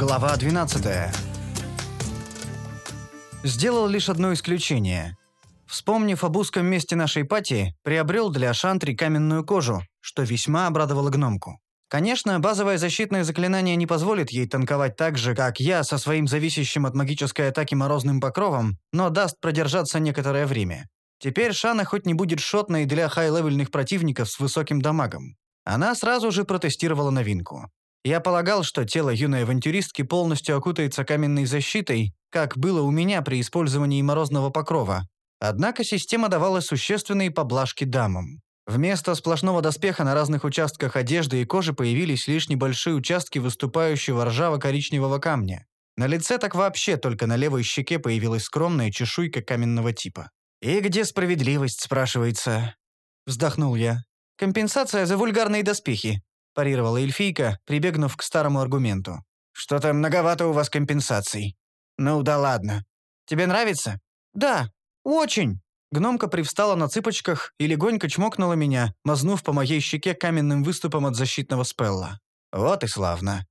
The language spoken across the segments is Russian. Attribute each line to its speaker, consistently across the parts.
Speaker 1: Глава 12. Сделал лишь одно исключение. Вспомнив об узком месте нашей пати, приобрел для Шантри каменную кожу, что весьма обрадовало гномку. Конечно, базовое защитное заклинание не позволит ей танковать так же, как я со своим зависящим от магической атаки морозным покровом, но даст продержаться некоторое время. Теперь Шана хоть не будет шотной для хай-левельных противников с высоким дамагом. Она сразу же протестировала новинку. Я полагал, что тело юной авантюристки полностью окутается каменной защитой, как было у меня при использовании морозного покрова. Однако система давала существенные поблажки дамам. Вместо сплошного доспеха на разных участках одежды и кожи появились лишь небольшие участки выступающего ржаво-коричневого камня. На лице так вообще только на левой щеке появилась скромная чешуйка каменного типа. «И где справедливость?» – спрашивается. Вздохнул я. «Компенсация за вульгарные доспехи парировала эльфийка, прибегнув к старому аргументу. «Что-то многовато у вас компенсаций». «Ну да ладно. Тебе нравится?» «Да, очень». Гномка привстала на цыпочках и легонько чмокнула меня, мазнув по моей щеке каменным выступом от защитного спелла. «Вот и славно.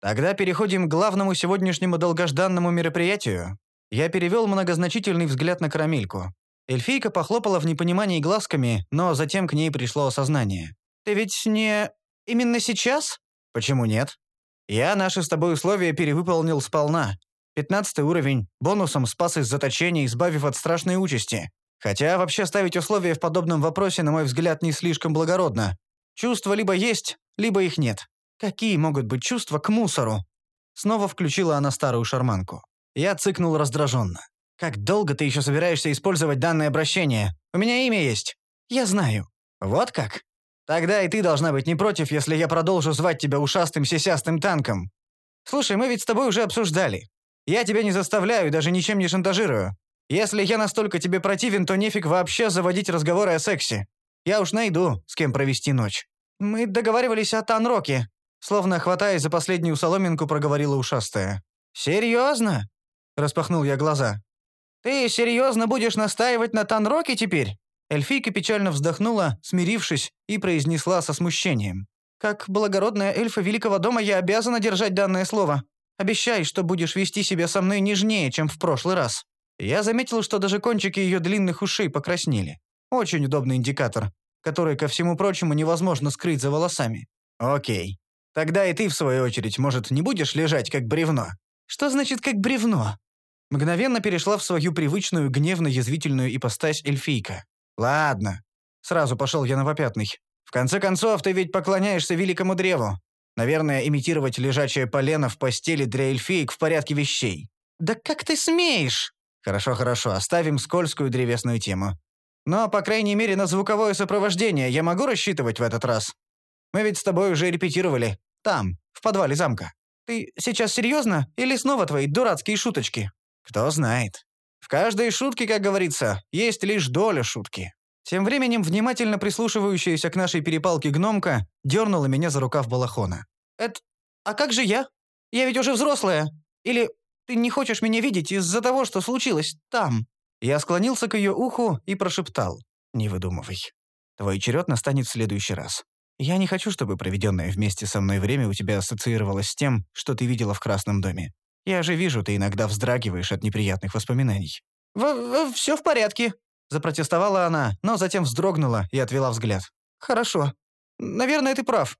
Speaker 1: Тогда переходим к главному сегодняшнему долгожданному мероприятию». Я перевел многозначительный взгляд на карамельку. Эльфийка похлопала в непонимании глазками, но затем к ней пришло осознание. «Ты ведь не...» Именно сейчас? Почему нет? Я наши с тобой условия перевыполнил сполна. Пятнадцатый уровень, бонусом спас из заточения, избавив от страшной участи. Хотя вообще ставить условия в подобном вопросе, на мой взгляд, не слишком благородно. Чувства либо есть, либо их нет. Какие могут быть чувства к мусору? Снова включила она старую шарманку. Я цыкнул раздраженно. «Как долго ты еще собираешься использовать данное обращение? У меня имя есть». «Я знаю». «Вот как?» Тогда и ты должна быть не против, если я продолжу звать тебя ушастым сисястым танком. Слушай, мы ведь с тобой уже обсуждали. Я тебя не заставляю даже ничем не шантажирую. Если я настолько тебе противен, то нефиг вообще заводить разговоры о сексе. Я уж найду, с кем провести ночь. Мы договаривались о Танроке. Словно хватаясь за последнюю соломинку, проговорила ушастая. «Серьезно?» – распахнул я глаза. «Ты серьезно будешь настаивать на Танроке теперь?» Эльфийка печально вздохнула, смирившись, и произнесла со смущением. «Как благородная эльфа Великого дома я обязана держать данное слово. Обещай, что будешь вести себя со мной нежнее, чем в прошлый раз». Я заметил, что даже кончики ее длинных ушей покраснели. Очень удобный индикатор, который, ко всему прочему, невозможно скрыть за волосами. «Окей. Тогда и ты, в свою очередь, может, не будешь лежать, как бревно?» «Что значит «как бревно»?» Мгновенно перешла в свою привычную гневно-язвительную ипостась эльфийка. «Ладно». Сразу пошел я на попятный. «В конце концов, ты ведь поклоняешься великому древу. Наверное, имитировать лежачее полено в постели для эльфиек в порядке вещей». «Да как ты смеешь?» «Хорошо, хорошо, оставим скользкую древесную тему. Но, по крайней мере, на звуковое сопровождение я могу рассчитывать в этот раз? Мы ведь с тобой уже репетировали. Там, в подвале замка. Ты сейчас серьезно или снова твои дурацкие шуточки? Кто знает. В каждой шутке, как говорится, есть лишь доля шутки. Тем временем внимательно прислушивающаяся к нашей перепалке гномка дернула меня за рукав балахона. «Это... А как же я? Я ведь уже взрослая. Или ты не хочешь меня видеть из-за того, что случилось там?» Я склонился к ее уху и прошептал. «Не выдумывай. Твой черед настанет в следующий раз. Я не хочу, чтобы проведенное вместе со мной время у тебя ассоциировалось с тем, что ты видела в Красном доме. Я же вижу, ты иногда вздрагиваешь от неприятных воспоминаний». В -в «Все в порядке», — запротестовала она, но затем вздрогнула и отвела взгляд. «Хорошо. Наверное, ты прав.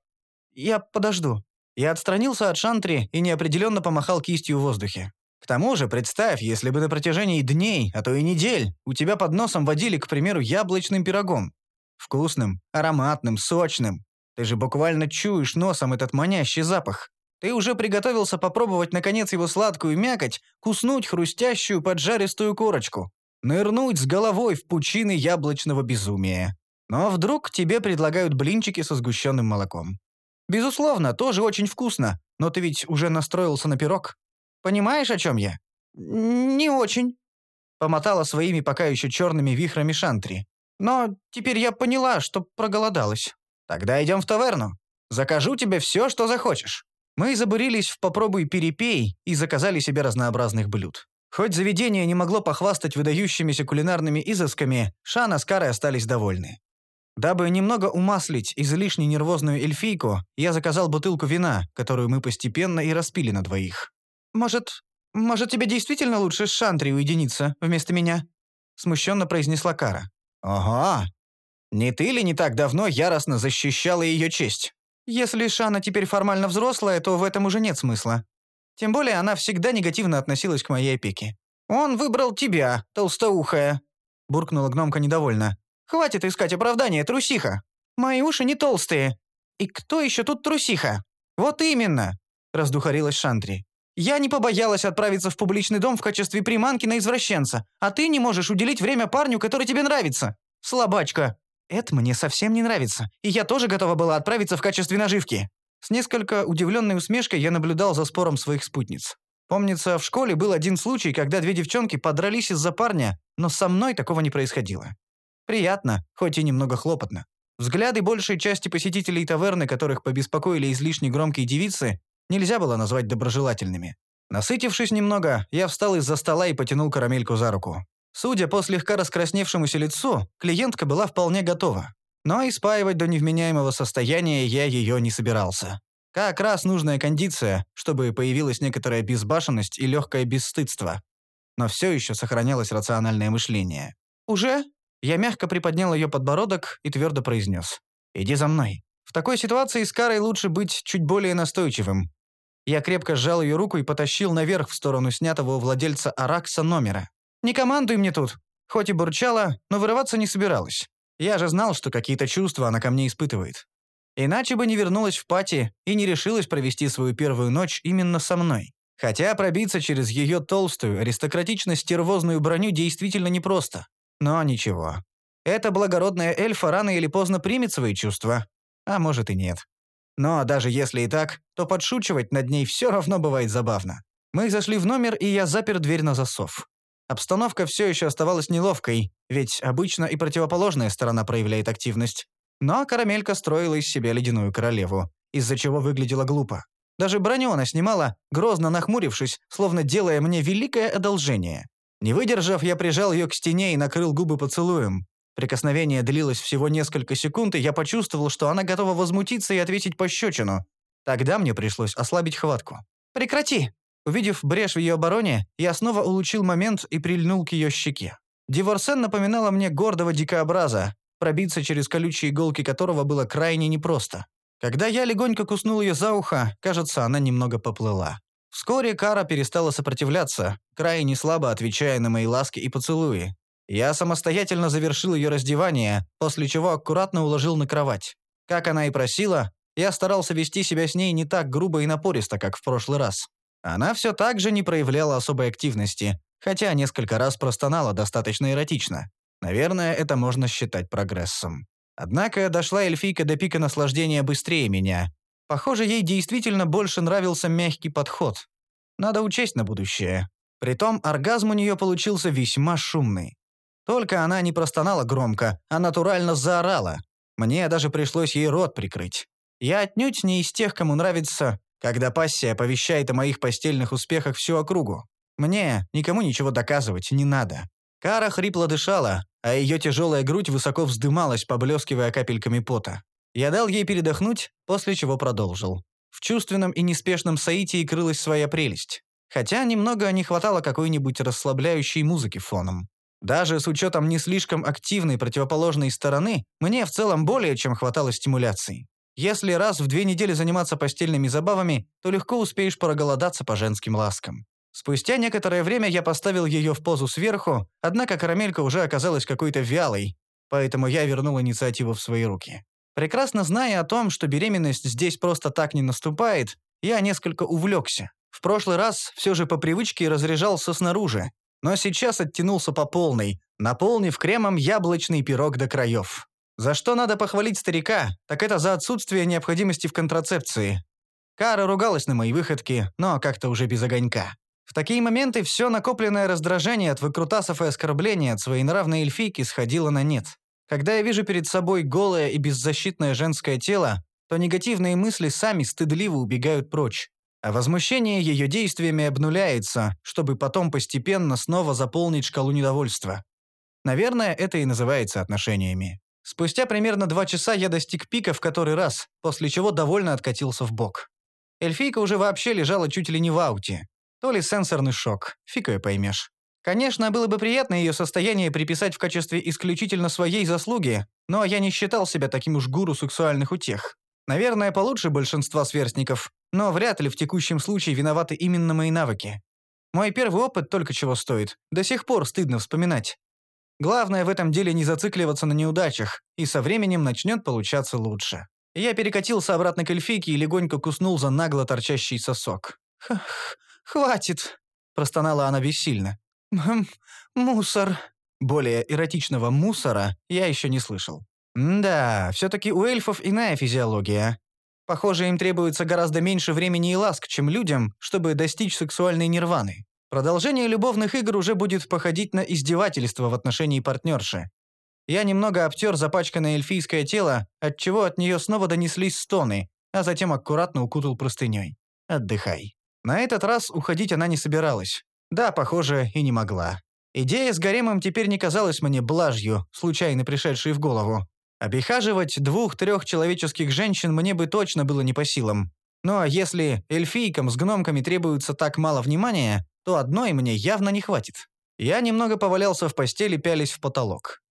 Speaker 1: Я подожду». Я отстранился от шантри и неопределенно помахал кистью в воздухе. К тому же, представь, если бы на протяжении дней, а то и недель, у тебя под носом водили, к примеру, яблочным пирогом. Вкусным, ароматным, сочным. Ты же буквально чуешь носом этот манящий запах. Ты уже приготовился попробовать, наконец, его сладкую мякоть, куснуть хрустящую поджаристую корочку, нырнуть с головой в пучины яблочного безумия. Но вдруг тебе предлагают блинчики со сгущенным молоком. Безусловно, тоже очень вкусно, но ты ведь уже настроился на пирог. Понимаешь, о чем я? Не очень. Помотала своими пока еще черными вихрами Шантри. Но теперь я поняла, что проголодалась. Тогда идем в таверну. Закажу тебе все, что захочешь. Мы забурились в «попробуй перепей» и заказали себе разнообразных блюд. Хоть заведение не могло похвастать выдающимися кулинарными изысками, Шана с Карой остались довольны. Дабы немного умаслить излишне нервозную эльфийку, я заказал бутылку вина, которую мы постепенно и распили на двоих. «Может, может тебе действительно лучше с Шантри уединиться вместо меня?» Смущенно произнесла Кара. «Ага. Не ты ли не так давно яростно защищала ее честь?» «Если Шана теперь формально взрослая, то в этом уже нет смысла. Тем более она всегда негативно относилась к моей опеке. «Он выбрал тебя, толстоухая», — буркнула гномка недовольно. «Хватит искать оправдания, трусиха. Мои уши не толстые. И кто еще тут трусиха?» «Вот именно», — раздухарилась Шантри. «Я не побоялась отправиться в публичный дом в качестве приманки на извращенца, а ты не можешь уделить время парню, который тебе нравится. Слабачка. Это мне совсем не нравится, и я тоже готова была отправиться в качестве наживки». С несколько удивленной усмешкой я наблюдал за спором своих спутниц. Помнится, в школе был один случай, когда две девчонки подрались из-за парня, но со мной такого не происходило. Приятно, хоть и немного хлопотно. Взгляды большей части посетителей таверны, которых побеспокоили излишне громкие девицы, нельзя было назвать доброжелательными. Насытившись немного, я встал из-за стола и потянул карамельку за руку. Судя по слегка раскрасневшемуся лицу, клиентка была вполне готова. Но и спаивать до невменяемого состояния я ее не собирался. Как раз нужная кондиция, чтобы появилась некоторая безбашенность и легкое бесстыдство. Но все еще сохранялось рациональное мышление. «Уже?» Я мягко приподнял ее подбородок и твердо произнес. «Иди за мной. В такой ситуации с Карой лучше быть чуть более настойчивым». Я крепко сжал ее руку и потащил наверх в сторону снятого у владельца Аракса номера. «Не командуй мне тут!» Хоть и бурчала, но вырываться не собиралась. Я же знал, что какие-то чувства она ко мне испытывает. Иначе бы не вернулась в пати и не решилась провести свою первую ночь именно со мной. Хотя пробиться через ее толстую, аристократично-стервозную броню действительно непросто. Но ничего. Эта благородная эльфа рано или поздно примет свои чувства. А может и нет. Но даже если и так, то подшучивать над ней все равно бывает забавно. Мы зашли в номер, и я запер дверь на засов. Обстановка все еще оставалась неловкой, ведь обычно и противоположная сторона проявляет активность. Но карамелька строила из себя ледяную королеву, из-за чего выглядела глупо. Даже броню она снимала, грозно нахмурившись, словно делая мне великое одолжение. Не выдержав, я прижал ее к стене и накрыл губы поцелуем. Прикосновение длилось всего несколько секунд, и я почувствовал, что она готова возмутиться и ответить пощечину. Тогда мне пришлось ослабить хватку. «Прекрати!» Увидев брешь в ее обороне, я снова улучил момент и прильнул к ее щеке. Диворсен напоминала мне гордого дикообраза, пробиться через колючие иголки которого было крайне непросто. Когда я легонько куснул ее за ухо, кажется, она немного поплыла. Вскоре Кара перестала сопротивляться, крайне слабо отвечая на мои ласки и поцелуи. Я самостоятельно завершил ее раздевание, после чего аккуратно уложил на кровать. Как она и просила, я старался вести себя с ней не так грубо и напористо, как в прошлый раз. Она все так же не проявляла особой активности, хотя несколько раз простонала достаточно эротично. Наверное, это можно считать прогрессом. Однако дошла эльфийка до пика наслаждения быстрее меня. Похоже, ей действительно больше нравился мягкий подход. Надо учесть на будущее. Притом оргазм у нее получился весьма шумный. Только она не простонала громко, а натурально заорала. Мне даже пришлось ей рот прикрыть. Я отнюдь не из тех, кому нравится, когда пассия оповещает о моих постельных успехах всю округу. Мне никому ничего доказывать не надо. Кара хрипло дышала, а ее тяжелая грудь высоко вздымалась, поблескивая капельками пота. Я дал ей передохнуть, после чего продолжил. В чувственном и неспешном соитии крылась своя прелесть. Хотя немного не хватало какой-нибудь расслабляющей музыки фоном. Даже с учетом не слишком активной противоположной стороны, мне в целом более чем хватало стимуляций. Если раз в две недели заниматься постельными забавами, то легко успеешь проголодаться по женским ласкам. Спустя некоторое время я поставил ее в позу сверху, однако карамелька уже оказалась какой-то вялой, поэтому я вернул инициативу в свои руки. Прекрасно зная о том, что беременность здесь просто так не наступает, я несколько увлекся. В прошлый раз все же по привычке разряжался снаружи, но сейчас оттянулся по полной, наполнив кремом яблочный пирог до краев. За что надо похвалить старика, так это за отсутствие необходимости в контрацепции. Кара ругалась на мои выходки, но как-то уже без огонька. В такие моменты все накопленное раздражение от выкрутасов и оскорбления от своей нравной эльфийки сходило на нет. Когда я вижу перед собой голое и беззащитное женское тело, то негативные мысли сами стыдливо убегают прочь, а возмущение ее действиями обнуляется, чтобы потом постепенно снова заполнить шкалу недовольства. Наверное, это и называется отношениями. Спустя примерно два часа я достиг пика в который раз, после чего довольно откатился в бок. Эльфийка уже вообще лежала чуть ли не в ауте. То ли сенсорный шок, фиг ее поймешь. Конечно, было бы приятно ее состояние приписать в качестве исключительно своей заслуги, но я не считал себя таким уж гуру сексуальных утех. Наверное, получше большинства сверстников, но вряд ли в текущем случае виноваты именно мои навыки. Мой первый опыт только чего стоит, до сих пор стыдно вспоминать. Главное в этом деле не зацикливаться на неудачах, и со временем начнет получаться лучше. Я перекатился обратно к эльфийке и легонько куснул за нагло торчащий сосок. «Х «Хватит!» – простонала она бессильно. «Мусор». Более эротичного мусора я еще не слышал. да, все-таки у эльфов иная физиология. Похоже, им требуется гораздо меньше времени и ласк, чем людям, чтобы достичь сексуальной нирваны. Продолжение любовных игр уже будет походить на издевательство в отношении партнерши. Я немного обтер запачканное эльфийское тело, отчего от нее снова донеслись стоны, а затем аккуратно укутал простыней. «Отдыхай». На этот раз уходить она не собиралась. Да, похоже, и не могла. Идея с гаремом теперь не казалась мне блажью, случайно пришедшей в голову. Обихаживать двух-трех человеческих женщин мне бы точно было не по силам. Ну а если эльфийкам с гномками требуется так мало внимания, то одной мне явно не хватит. Я немного повалялся в постели, пялись в потолок.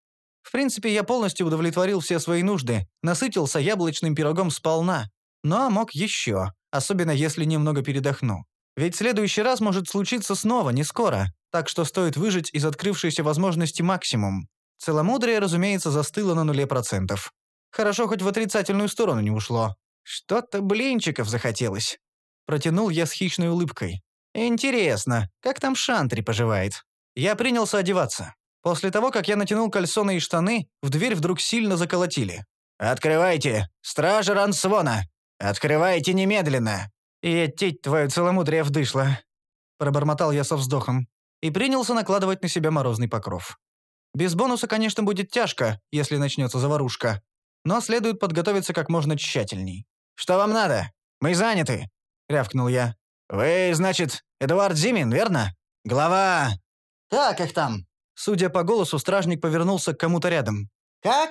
Speaker 1: В принципе, я полностью удовлетворил все свои нужды, насытился яблочным пирогом сполна. Ну а мог еще, особенно если немного передохну. Ведь следующий раз может случиться снова, не скоро, так что стоит выжить из открывшейся возможности максимум. Целомудрие, разумеется, застыло на нуле процентов. Хорошо, хоть в отрицательную сторону не ушло. Что-то блинчиков захотелось. Протянул я с хищной улыбкой. Интересно, как там Шантри поживает? Я принялся одеваться. После того, как я натянул кальсоны и штаны, в дверь вдруг сильно заколотили. «Открывайте! Стража Рансвона! Открывайте немедленно!» «И этить твою целомудрие вдышло!» Пробормотал я со вздохом и принялся накладывать на себя морозный покров. Без бонуса, конечно, будет тяжко, если начнется заварушка, но следует подготовиться как можно тщательней. «Что вам надо? Мы заняты!» — рявкнул я. «Вы, значит, Эдуард Зимин, верно? Глава...» «Как их там?» Судя по голосу, стражник повернулся к кому-то рядом. «Как?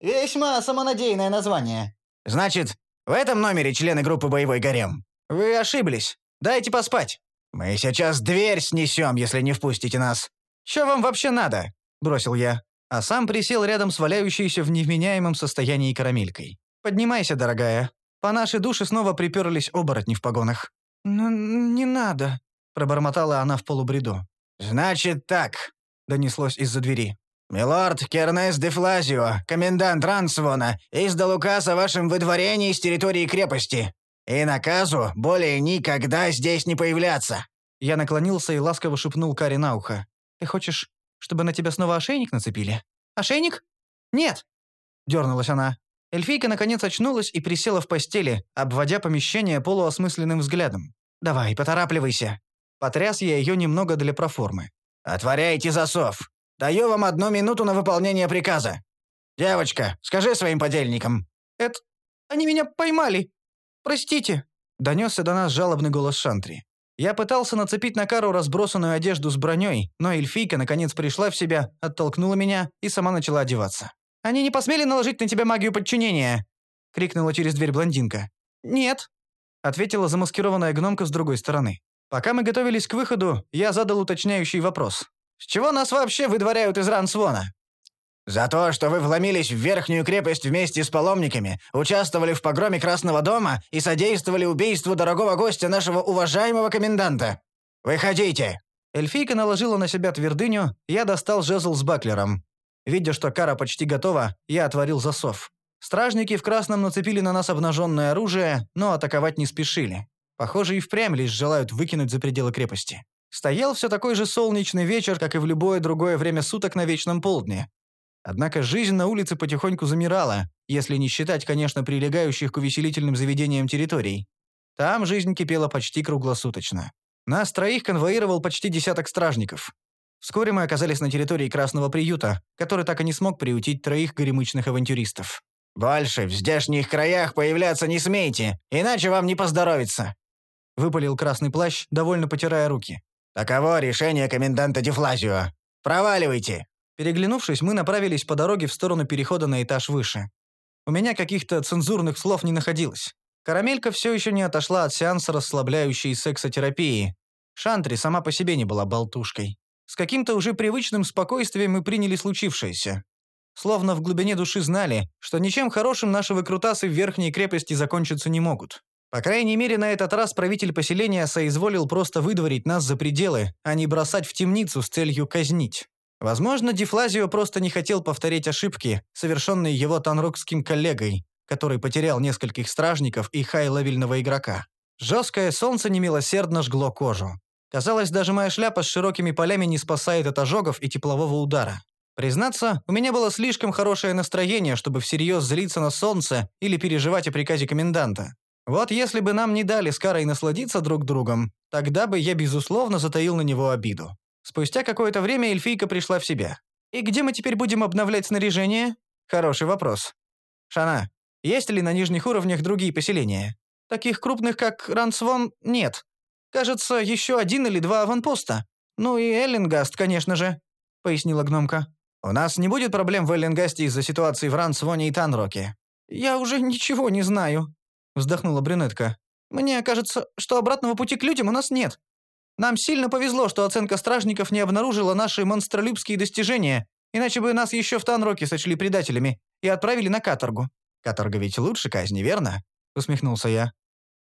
Speaker 1: Весьма самонадеянное название». «Значит, в этом номере члены группы «Боевой гарем». Вы ошиблись. Дайте поспать. Мы сейчас дверь снесем, если не впустите нас. Что вам вообще надо?» – бросил я. А сам присел рядом с валяющейся в невменяемом состоянии карамелькой. «Поднимайся, дорогая. По нашей душе снова приперлись оборотни в погонах». «Ну, не надо», – пробормотала она в полубреду. «Значит так», — донеслось из-за двери. «Милорд Кернес де Флазио, комендант Рансвона, издал указ о вашем выдворении с территории крепости. И наказу более никогда здесь не появляться». Я наклонился и ласково шепнул Кари на ухо. «Ты хочешь, чтобы на тебя снова ошейник нацепили?» «Ошейник? Нет!» — дернулась она. Эльфийка наконец очнулась и присела в постели, обводя помещение полуосмысленным взглядом. «Давай, поторапливайся. Потряс я ее немного для проформы. «Отворяйте засов! Даю вам одну минуту на выполнение приказа! Девочка, скажи своим подельникам!» «Это... они меня поймали! Простите!» Донесся до нас жалобный голос Шантри. Я пытался нацепить на Кару разбросанную одежду с броней, но эльфийка наконец пришла в себя, оттолкнула меня и сама начала одеваться. «Они не посмели наложить на тебя магию подчинения!» — крикнула через дверь блондинка. «Нет», — ответила замаскированная гномка с другой стороны. Пока мы готовились к выходу, я задал уточняющий вопрос. «С чего нас вообще выдворяют из Рансвона?» «За то, что вы вломились в верхнюю крепость вместе с паломниками, участвовали в погроме Красного дома и содействовали убийству дорогого гостя нашего уважаемого коменданта. Выходите!» Эльфийка наложила на себя твердыню, я достал жезл с баклером. Видя, что кара почти готова, я отворил засов. Стражники в красном нацепили на нас обнаженное оружие, но атаковать не спешили. Похоже, и впрямь лишь желают выкинуть за пределы крепости. Стоял все такой же солнечный вечер, как и в любое другое время суток на вечном полдне. Однако жизнь на улице потихоньку замирала, если не считать, конечно, прилегающих к увеселительным заведениям территорий. Там жизнь кипела почти круглосуточно. Нас троих конвоировал почти десяток стражников. Вскоре мы оказались на территории Красного приюта, который так и не смог приютить троих горемычных авантюристов. «Больше в здешних краях появляться не смейте, иначе вам не поздоровится», выпалил красный плащ, довольно потирая руки. «Таково решение коменданта Дефлазио. Проваливайте!» Переглянувшись, мы направились по дороге в сторону перехода на этаж выше. У меня каких-то цензурных слов не находилось. Карамелька все еще не отошла от сеанса расслабляющей сексотерапии. Шантри сама по себе не была болтушкой. С каким-то уже привычным спокойствием мы приняли случившееся. Словно в глубине души знали, что ничем хорошим наши выкрутасы в верхней крепости закончиться не могут. По крайней мере, на этот раз правитель поселения соизволил просто выдворить нас за пределы, а не бросать в темницу с целью казнить. Возможно, Дефлазио просто не хотел повторить ошибки, совершенные его танрокским коллегой, который потерял нескольких стражников и хай-левельного игрока. Жесткое солнце немилосердно жгло кожу. Казалось, даже моя шляпа с широкими полями не спасает от ожогов и теплового удара. Признаться, у меня было слишком хорошее настроение, чтобы всерьез злиться на солнце или переживать о приказе коменданта. Вот если бы нам не дали с Карой насладиться друг другом, тогда бы я, безусловно, затаил на него обиду. Спустя какое-то время эльфийка пришла в себя. «И где мы теперь будем обновлять снаряжение?» «Хороший вопрос. Шана, есть ли на нижних уровнях другие поселения? Таких крупных, как Рансвон, нет. Кажется, еще один или два аванпоста. Ну и Эллингаст, конечно же», — пояснила гномка. «У нас не будет проблем в Эллингасте из-за ситуации в Рансвоне и Танроке». «Я уже ничего не знаю», — вздохнула брюнетка. «Мне кажется, что обратного пути к людям у нас нет. Нам сильно повезло, что оценка стражников не обнаружила наши монстролюбские достижения, иначе бы нас еще в Танроке сочли предателями и отправили на каторгу. Каторга ведь лучше казни, верно?» — усмехнулся я.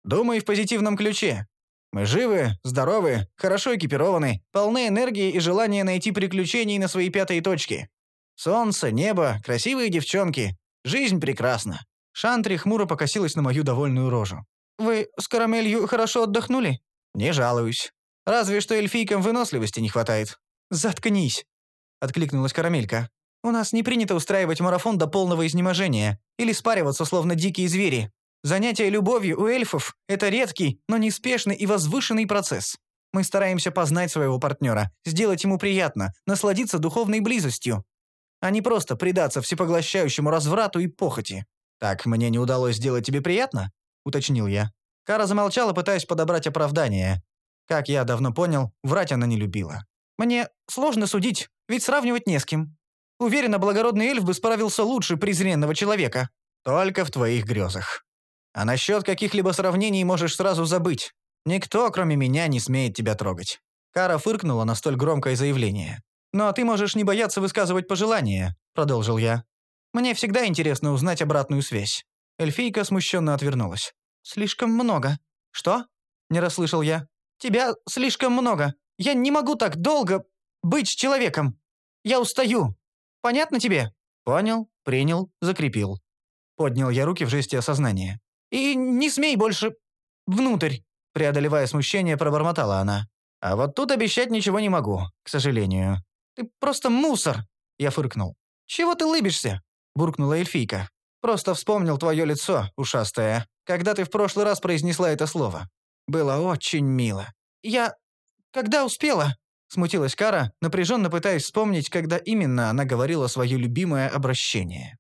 Speaker 1: «Думаю, в позитивном ключе. Мы живы, здоровы, хорошо экипированы, полны энергии и желания найти приключений на свои пятые точки. Солнце, небо, красивые девчонки. Жизнь прекрасна». Шантри хмуро покосилась на мою довольную рожу. «Вы с карамелью хорошо отдохнули?» «Не жалуюсь. Разве что эльфийкам выносливости не хватает». «Заткнись», — откликнулась карамелька. У нас не принято устраивать марафон до полного изнеможения или спариваться, словно дикие звери. Занятие любовью у эльфов – это редкий, но неспешный и возвышенный процесс. Мы стараемся познать своего партнера, сделать ему приятно, насладиться духовной близостью, а не просто предаться всепоглощающему разврату и похоти. «Так мне не удалось сделать тебе приятно?» – уточнил я. Кара замолчала, пытаясь подобрать оправдание. Как я давно понял, врать она не любила. «Мне сложно судить, ведь сравнивать не с кем. Уверена, благородный эльф бы справился лучше презренного человека. Только в твоих грезах. А насчет каких-либо сравнений можешь сразу забыть. Никто, кроме меня, не смеет тебя трогать». Кара фыркнула на столь громкое заявление. «Ну а ты можешь не бояться высказывать пожелания», — продолжил я. «Мне всегда интересно узнать обратную связь». Эльфийка смущенно отвернулась. «Слишком много». «Что?» — не расслышал я. «Тебя слишком много. Я не могу так долго быть человеком. Я устаю». Понятно тебе?» «Понял, принял, закрепил». Поднял я руки в жесте осознания. «И не смей больше... внутрь!» Преодолевая смущение, пробормотала она. «А вот тут обещать ничего не могу, к сожалению». «Ты просто мусор!» Я фыркнул. «Чего ты лыбишься?» Буркнула эльфийка. «Просто вспомнил твое лицо, ушастое, когда ты в прошлый раз произнесла это слово. Было очень мило. Я... когда успела?» Смутилась Кара, напряженно пытаясь вспомнить, когда именно она говорила свое любимое обращение.